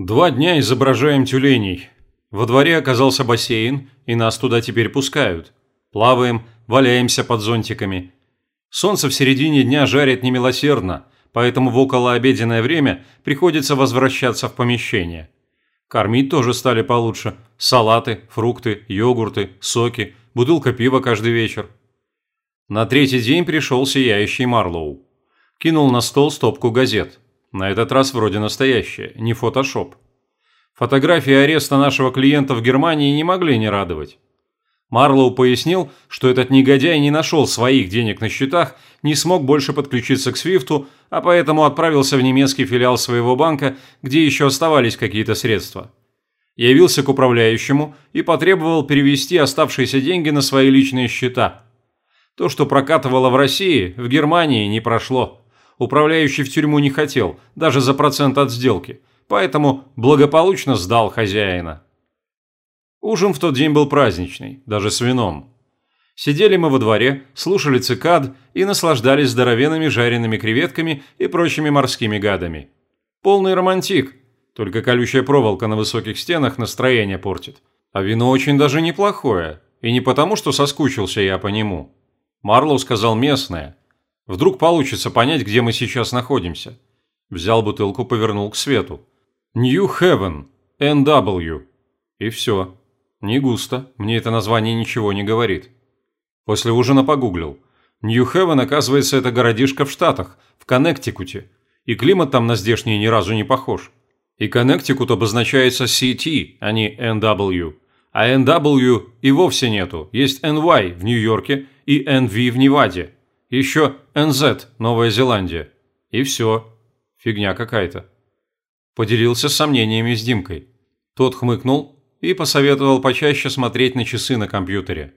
Два дня изображаем тюленей. Во дворе оказался бассейн, и нас туда теперь пускают. Плаваем, валяемся под зонтиками. Солнце в середине дня жарит немилосердно, поэтому в околообеденное время приходится возвращаться в помещение. Кормить тоже стали получше. Салаты, фрукты, йогурты, соки, бутылка пива каждый вечер. На третий день пришел сияющий Марлоу. Кинул на стол стопку газет. На этот раз вроде настоящее, не фотошоп. Фотографии ареста нашего клиента в Германии не могли не радовать. Марлоу пояснил, что этот негодяй не нашел своих денег на счетах, не смог больше подключиться к Свифту, а поэтому отправился в немецкий филиал своего банка, где еще оставались какие-то средства. Явился к управляющему и потребовал перевести оставшиеся деньги на свои личные счета. То, что прокатывало в России, в Германии не прошло. Управляющий в тюрьму не хотел, даже за процент от сделки, поэтому благополучно сдал хозяина. Ужин в тот день был праздничный, даже с вином. Сидели мы во дворе, слушали цикад и наслаждались здоровенными жареными креветками и прочими морскими гадами. Полный романтик, только колючая проволока на высоких стенах настроение портит. А вино очень даже неплохое, и не потому, что соскучился я по нему. Марлоу сказал местное, Вдруг получится понять, где мы сейчас находимся. Взял бутылку, повернул к свету. New Heaven, NW. И все. Не густо, мне это название ничего не говорит. После ужина погуглил. Heaven, оказывается, это городишко в Штатах, в Коннектикуте. И климат там на здешний ни разу не похож. И Коннектикут обозначается CT, а не NW. А NW и вовсе нету. Есть NY в Нью-Йорке и NV в Неваде. Еще НЗ, Новая Зеландия. И все. Фигня какая-то. Поделился сомнениями с Димкой. Тот хмыкнул и посоветовал почаще смотреть на часы на компьютере.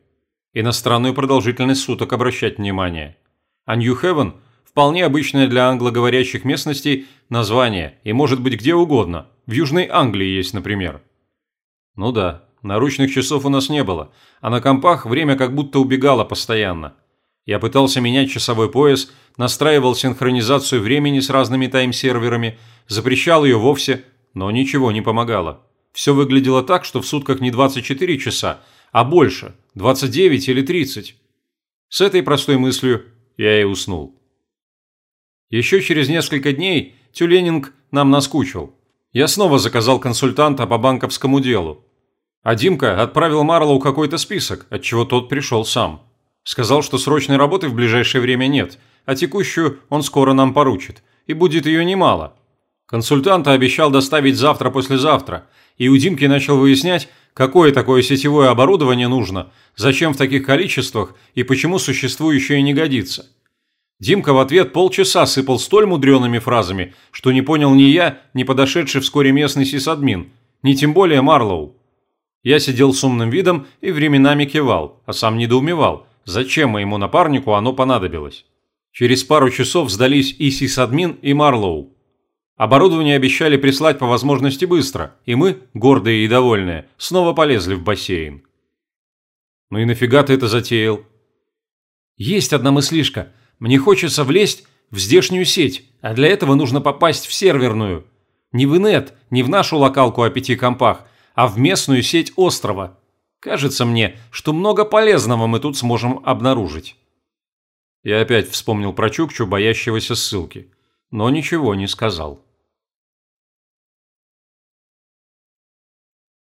И на странную продолжительность суток обращать внимание. А Нью-Хевен – вполне обычное для англоговорящих местностей название и может быть где угодно. В Южной Англии есть, например. Ну да, наручных часов у нас не было, а на компах время как будто убегало постоянно – я пытался менять часовой пояс, настраивал синхронизацию времени с разными тайм-серверами, запрещал ее вовсе, но ничего не помогало. Все выглядело так, что в сутках не 24 часа, а больше, 29 или 30. С этой простой мыслью я и уснул. Еще через несколько дней тюленинг нам наскучил. Я снова заказал консультанта по банковскому делу. А Димка отправил Марлоу какой-то список, от чего тот пришел сам. Сказал, что срочной работы в ближайшее время нет, а текущую он скоро нам поручит. И будет ее немало. Консультанта обещал доставить завтра-послезавтра, и у Димки начал выяснять, какое такое сетевое оборудование нужно, зачем в таких количествах и почему существующее не годится. Димка в ответ полчаса сыпал столь мудреными фразами, что не понял ни я, ни подошедший вскоре местный сисадмин, ни тем более Марлоу. Я сидел с умным видом и временами кивал, а сам недоумевал – зачем моему напарнику оно понадобилось. Через пару часов сдались и сисадмин, и Марлоу. Оборудование обещали прислать по возможности быстро, и мы, гордые и довольные, снова полезли в бассейн. «Ну и нафига ты это затеял?» «Есть одна мыслишка. Мне хочется влезть в здешнюю сеть, а для этого нужно попасть в серверную. Не в инет, не в нашу локалку о пяти компах, а в местную сеть острова. Кажется мне, что много полезного мы тут сможем обнаружить. Я опять вспомнил про Чукчу, боящегося ссылки, но ничего не сказал.